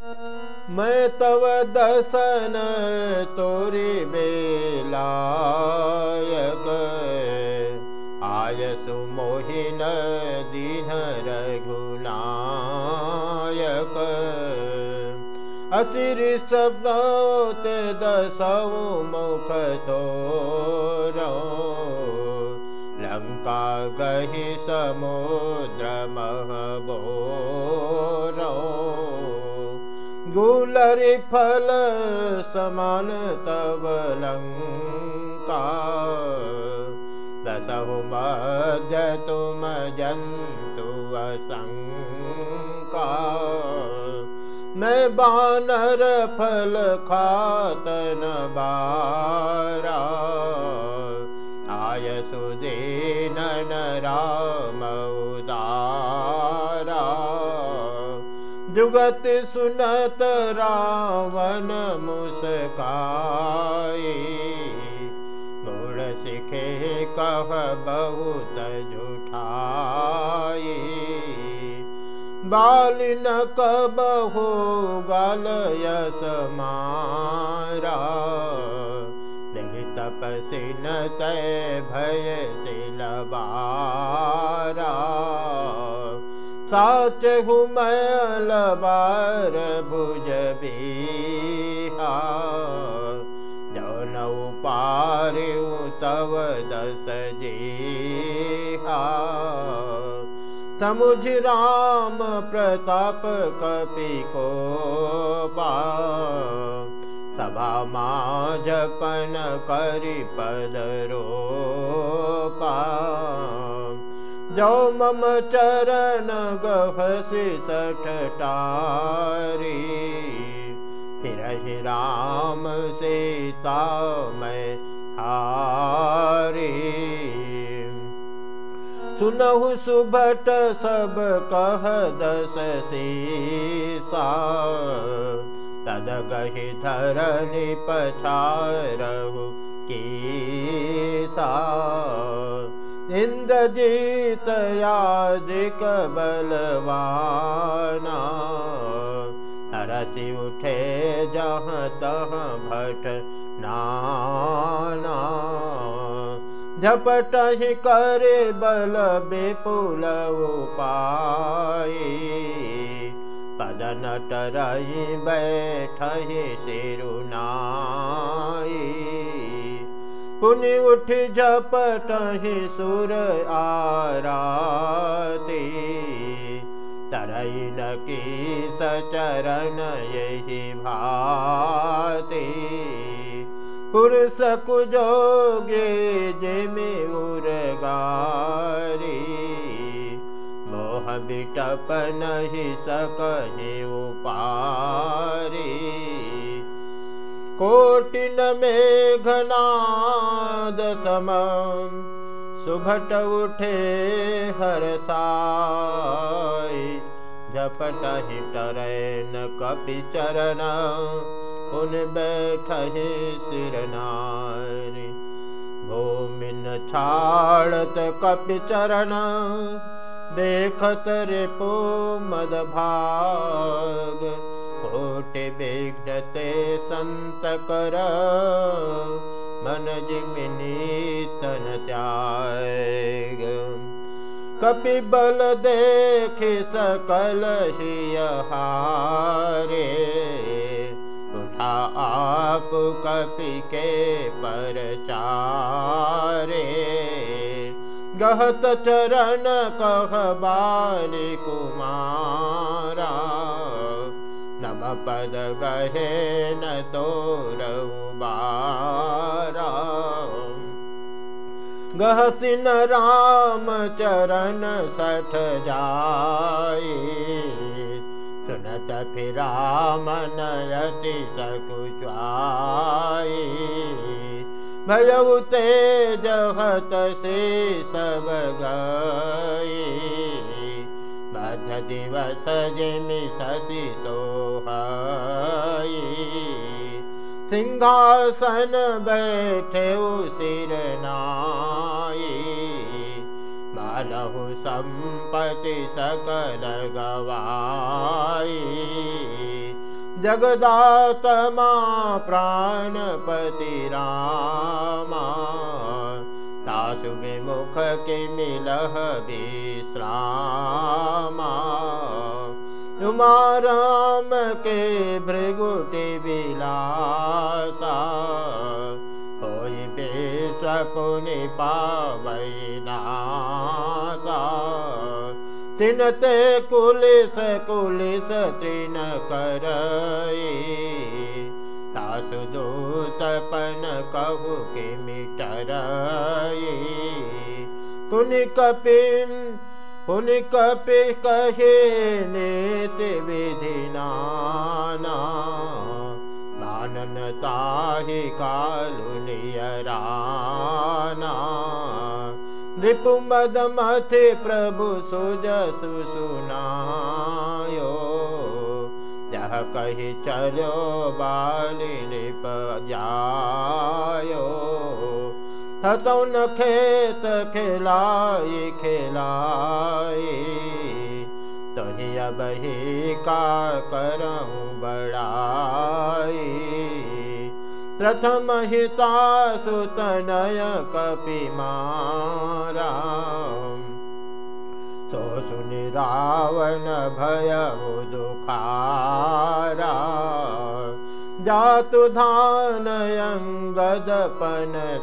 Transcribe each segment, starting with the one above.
मैं तव दसन तोरी बेलायक आयसु मोहिन दीन रघुनायक असिर शब्दों ते दसौ मुख तो लंका गहि समुद्र महबो गुलरि फल समान तब लंका दसहु मध्य तुम जंतु असंका मैं बानर फल खातन बारा। आय सुदीन राम उदारा सुनत रावण मुस्काई गुण सिखे कह बहुत जुठाई बाल न कबहु गाल यस मारा। तपसी न तय भय सिलबारा भुज बिहा जौन पार तव दस जीहा समुझ राम प्रताप कपि को सभा मा जपन करि पदरो पा मम चरण गहसि सठटारी। फिर राम सीता मैं हारी। सुनहु सुभट सब कह दस सीसा। गहि धरनि पछारहु की सा बलवाना। तरसि उठे जहाँ तहाँ भट नाना। झपट ही करे बल बेपुल उपाई पद नटरई बैठ सिरुनाई पुनि उठ झपटहि सुर आराती। तरई न की सचरण यही भाती। पुरुष कुजोगे जिमि उर्गारी मोह बिटप नहीं सकहि उपारी कोटिन मेघनाद सम सुभट उठे साई झपट ही टरैन कपि चरण उन बैठ सिरनारी भूमिन छाड़त कपि चरण देखत रिपो मद भाग जिमिनी तन त्याग। कपि बल देख उठा आप कपि के पर चारे गहत चरण कह बाली कुमारा पद गहे न बारा गहसिन राम चरण सठ जाई। सुनत फिराम नयति सकुचाई। भयउ तेजहत से सब गई दिवस जिमि शशि सोहाई सिंहासन बैठे सिर नाई मानहु संपत्ति सकल गवाई जगदातमा प्राणपति रामा विश्रामा तुमा राम के भृगुटि विलासा होई बेस्वपुनि पावैनासा तिनते कुलिस कुलिस तृण करई तासु दूतपन कहु कि मिटरई पुनि कपिम पुनि कपि कहे नीति विधि नाना मानन ताहि कालु नियराना नृपुमदमथे प्रभु सुजसु सुनायो कही चलो बाली निप जायो हतौ न खेत खिलाई खिलाई तही अब ही का करऊँ बड़ाई प्रथम हिता सुतनय कपि मारा सुनि रावण भय दुखारा जातु धानयङ्गदपन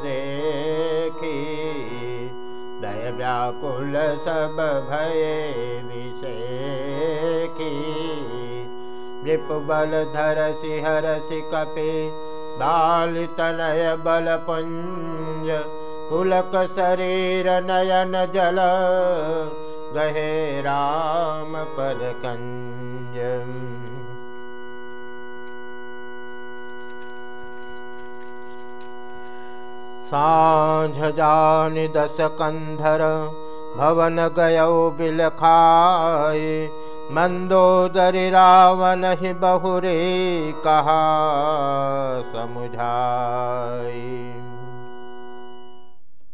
देखी दय व्याकुल सब भये विषेखी नृपबल धरसि हरसि कपि बालितनय बलपुञ्ज पुलक शरीर नयन जल गहे राम पद कञ्ज साँझ जानि दस कंधर भवन गयौ बिलखाय मंदोदरी रावण ही बहुरे कहा समुझाई